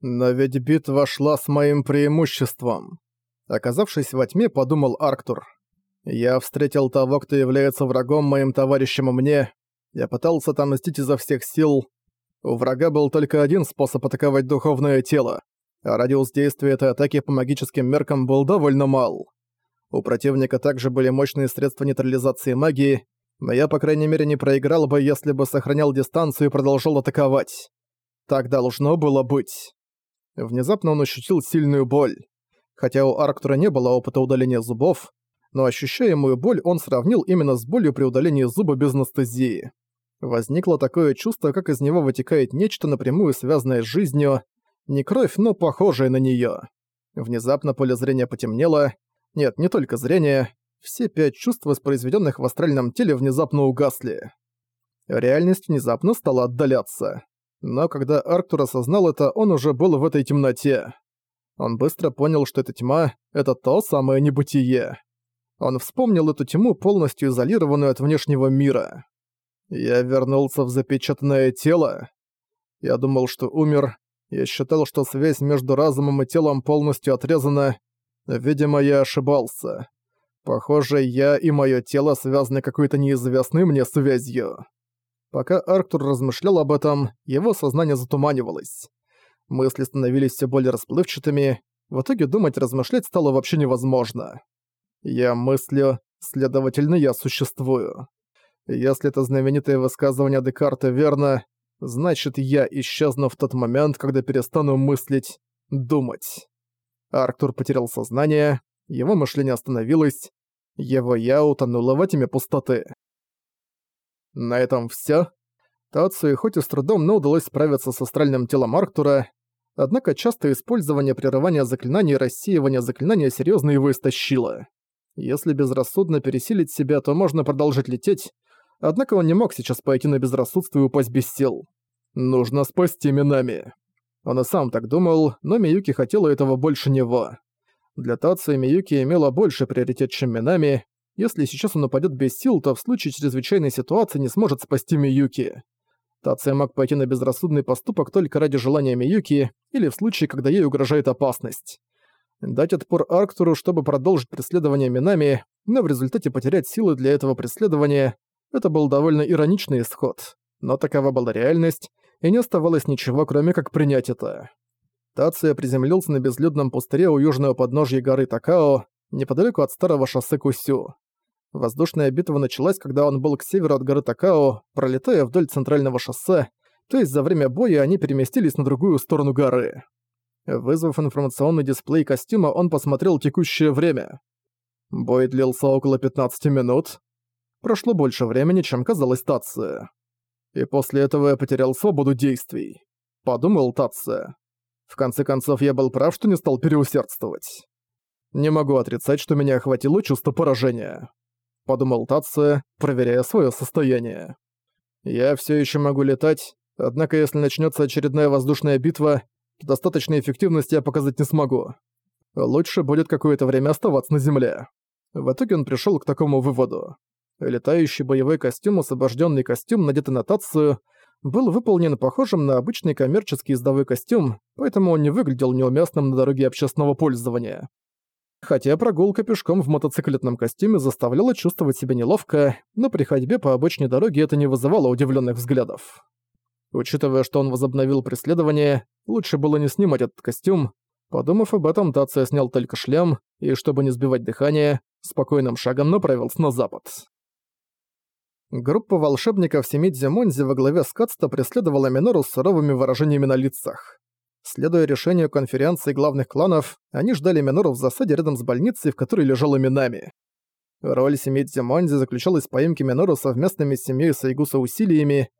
Но ведь битва шла с моим преимуществом. Оказавшись во тьме, подумал Арктур. Я встретил того, кто является врагом моим товарищем и мне. Я пытался отомстить изо всех сил. У врага был только один способ атаковать духовное тело, а радиус действия этой атаки по магическим меркам был довольно мал. У противника также были мощные средства нейтрализации магии, но я, по крайней мере, не проиграл бы, если бы сохранял дистанцию и продолжал атаковать. Так должно было быть. Внезапно он ощутил сильную боль. Хотя у Арктура не было опыта удаления зубов, но ощущаемую боль он сравнил именно с болью при удалении зуба без анестезии. Возникло такое чувство, как из него вытекает нечто напрямую связанное с жизнью, не кровь, но похожая на неё. Внезапно поле зрения потемнело. Нет, не только зрение. Все пять чувств, воспроизведённых в астральном теле, внезапно угасли. Реальность внезапно стала отдаляться. Но когда Арктур осознал это, он уже был в этой темноте. Он быстро понял, что эта тьма — это то самое небытие. Он вспомнил эту тьму, полностью изолированную от внешнего мира. Я вернулся в запечатанное тело. Я думал, что умер. Я считал, что связь между разумом и телом полностью отрезана. Видимо, я ошибался. Похоже, я и моё тело связаны какой-то неизвестной мне связью. Пока Арктур размышлял об этом, его сознание затуманивалось. Мысли становились все более расплывчатыми, в итоге думать и размышлять стало вообще невозможно. Я мыслю, следовательно, я существую. Если это знаменитое высказывание Декарта верно, значит, я исчезну в тот момент, когда перестану мыслить, думать. Арктур потерял сознание, его мышление остановилось, его «я» утонуло в тьме пустоты. На этом всё. Тацию хоть и с трудом, но удалось справиться с астральным телом Арктура, однако частое использование прерывания заклинаний и рассеивания заклинания серьёзно его истощило. Если безрассудно пересилить себя, то можно продолжить лететь, однако он не мог сейчас пойти на безрассудство и упасть без сил. Нужно спасти Минами. Он и сам так думал, но Миюки хотела этого больше него. Для Тации Миюки имела больше приоритет, чем Минами. Если сейчас он упадет без сил, то в случае чрезвычайной ситуации не сможет спасти Миюки. Тация мог пойти на безрассудный поступок только ради желания Миюки или в случае, когда ей угрожает опасность дать отпор Арктуру, чтобы продолжить преследование Минами, но в результате потерять силы для этого преследования – это был довольно ироничный исход. Но такова была реальность, и не оставалось ничего, кроме как принять это. Тация приземлился на безлюдном пустыре у южного подножья горы Такао, неподалеку от старого шоссе Кусю. Воздушная битва началась, когда он был к северу от горы Такао, пролетая вдоль центрального шоссе, то есть за время боя они переместились на другую сторону горы. Вызвав информационный дисплей костюма, он посмотрел текущее время. Бой длился около 15 минут. Прошло больше времени, чем казалось Татце. И после этого я потерял свободу действий. Подумал Татце. В конце концов, я был прав, что не стал переусердствовать. Не могу отрицать, что меня охватило чувство поражения. Подумал Татце, проверяя свое состояние. Я все еще могу летать, однако если начнется очередная воздушная битва, достаточной эффективности я показать не смогу. Лучше будет какое-то время оставаться на земле. В итоге он пришел к такому выводу. Летающий боевой костюм, освобожденный костюм, надетый на тацию, был выполнен похожим на обычный коммерческий ездовой костюм, поэтому он не выглядел неуместным на дороге общественного пользования. Хотя прогулка пешком в мотоциклетном костюме заставляла чувствовать себя неловко, но при ходьбе по обочине дороги это не вызывало удивленных взглядов. Учитывая, что он возобновил преследование, лучше было не снимать этот костюм. Подумав об этом, Тация снял только шлем и, чтобы не сбивать дыхание, спокойным шагом направился на запад. Группа волшебников Семидзи Монзи во главе с Кацта преследовала Минору с суровыми выражениями на лицах. Следуя решению конференции главных кланов, они ждали Минору в засаде рядом с больницей, в которой лежала Минами. Роль Семидзи Монзи заключалась в поимке Минору совместными с семьей Сайгуса усилиями,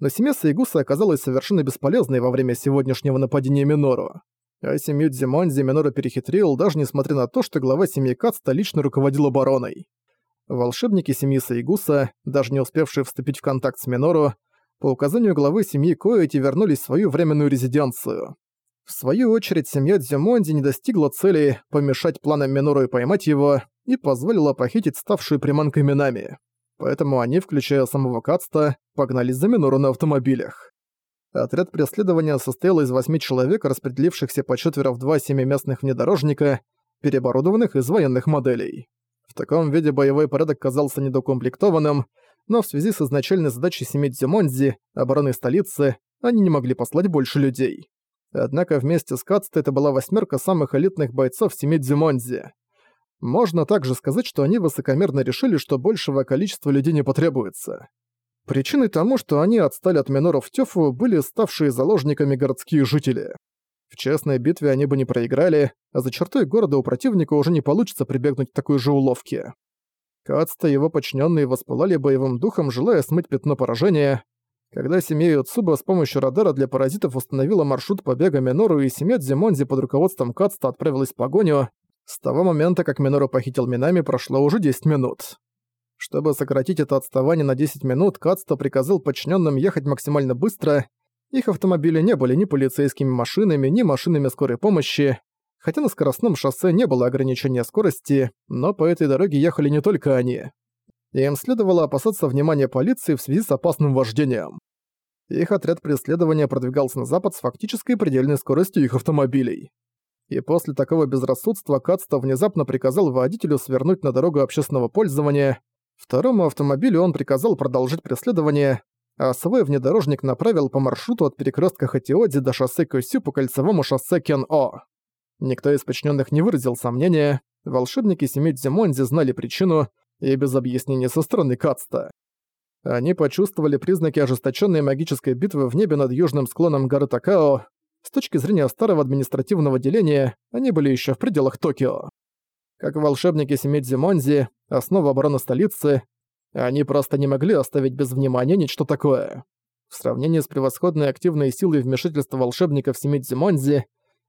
но семья Сайгуса оказалась совершенно бесполезной во время сегодняшнего нападения Минору. А семью Дзимонзи Минору перехитрил, даже несмотря на то, что глава семьи Кацта лично руководил обороной. Волшебники семьи Сайгуса, даже не успевшие вступить в контакт с Минору, по указанию главы семьи Коэти вернулись в свою временную резиденцию. В свою очередь, семья Дзимонди не достигла цели помешать планам Минору и поймать его, и позволила похитить ставшую приманкой Минами поэтому они, включая самого Кацта, погнались за Минору на автомобилях. Отряд преследования состоял из восьми человек, распределившихся по четверо в два семиместных внедорожника, переоборудованных из военных моделей. В таком виде боевой порядок казался недокомплектованным, но в связи с изначальной задачей семей Дзюмонзи, обороны столицы, они не могли послать больше людей. Однако вместе с Кацтой это была восьмерка самых элитных бойцов семьи Дзюмонзи. Можно также сказать, что они высокомерно решили, что большего количества людей не потребуется. Причиной тому, что они отстали от Миноров Тёфу, были ставшие заложниками городские жители. В честной битве они бы не проиграли, а за чертой города у противника уже не получится прибегнуть к такой же уловке. Кацта и его подчиненные воспылали боевым духом, желая смыть пятно поражения, когда семья Юцуба с помощью радара для паразитов установила маршрут побега Минору и семья Дзимонзи под руководством Кацта отправилась в погоню, с того момента, как Минору похитил Минами, прошло уже 10 минут. Чтобы сократить это отставание на 10 минут, Кацта приказал подчиненным ехать максимально быстро. Их автомобили не были ни полицейскими машинами, ни машинами скорой помощи. Хотя на скоростном шоссе не было ограничения скорости, но по этой дороге ехали не только они им следовало опасаться внимания полиции в связи с опасным вождением. Их отряд преследования продвигался на запад с фактической предельной скоростью их автомобилей. И после такого безрассудства Кацта внезапно приказал водителю свернуть на дорогу общественного пользования, второму автомобилю он приказал продолжить преследование, а свой внедорожник направил по маршруту от перекрестка Хатиодзи до шоссе Косю по кольцевому шоссе Кен-О. Никто из подчиненных не выразил сомнения, волшебники семьи Дзимонзи знали причину, и без объяснений со стороны Кацта. Они почувствовали признаки ожесточенной магической битвы в небе над южным склоном горы Такао. С точки зрения старого административного деления, они были еще в пределах Токио. Как волшебники семьи Дзимонзи, основа обороны столицы, они просто не могли оставить без внимания нечто такое. В сравнении с превосходной активной силой вмешательства волшебников семьи Дзимонзи,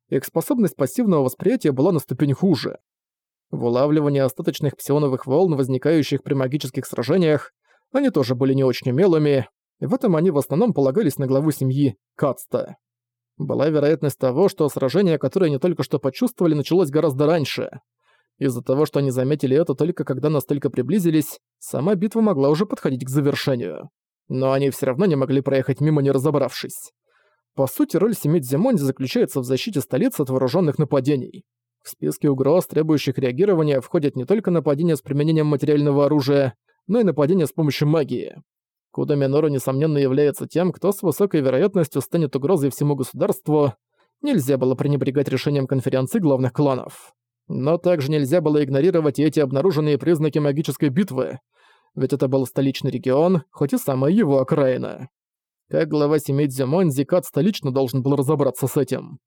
их способность пассивного восприятия была на ступень хуже. В улавливании остаточных псионовых волн, возникающих при магических сражениях, они тоже были не очень умелыми, в этом они в основном полагались на главу семьи Кацта. Была вероятность того, что сражение, которое они только что почувствовали, началось гораздо раньше. Из-за того, что они заметили это только когда настолько приблизились, сама битва могла уже подходить к завершению. Но они все равно не могли проехать мимо, не разобравшись. По сути, роль семьи Дзимонди заключается в защите столицы от вооруженных нападений. В списке угроз, требующих реагирования, входят не только нападения с применением материального оружия, но и нападения с помощью магии. Куда Минору, несомненно, является тем, кто с высокой вероятностью станет угрозой всему государству, нельзя было пренебрегать решением конференции главных кланов. Но также нельзя было игнорировать эти обнаруженные признаки магической битвы, ведь это был столичный регион, хоть и самая его окраина. Как глава семьи Дзюмон, Зикат столично должен был разобраться с этим.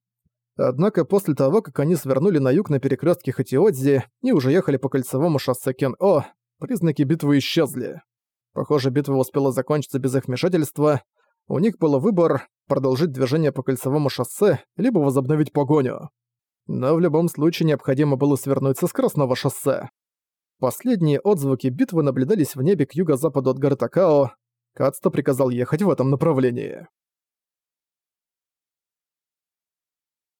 Однако после того, как они свернули на юг на перекрестке Хатиодзи и уже ехали по кольцевому шоссе Кен-О, признаки битвы исчезли. Похоже, битва успела закончиться без их вмешательства. У них был выбор – продолжить движение по кольцевому шоссе, либо возобновить погоню. Но в любом случае необходимо было свернуть со скоростного шоссе. Последние отзвуки битвы наблюдались в небе к юго-западу от горы Такао. Кацто приказал ехать в этом направлении.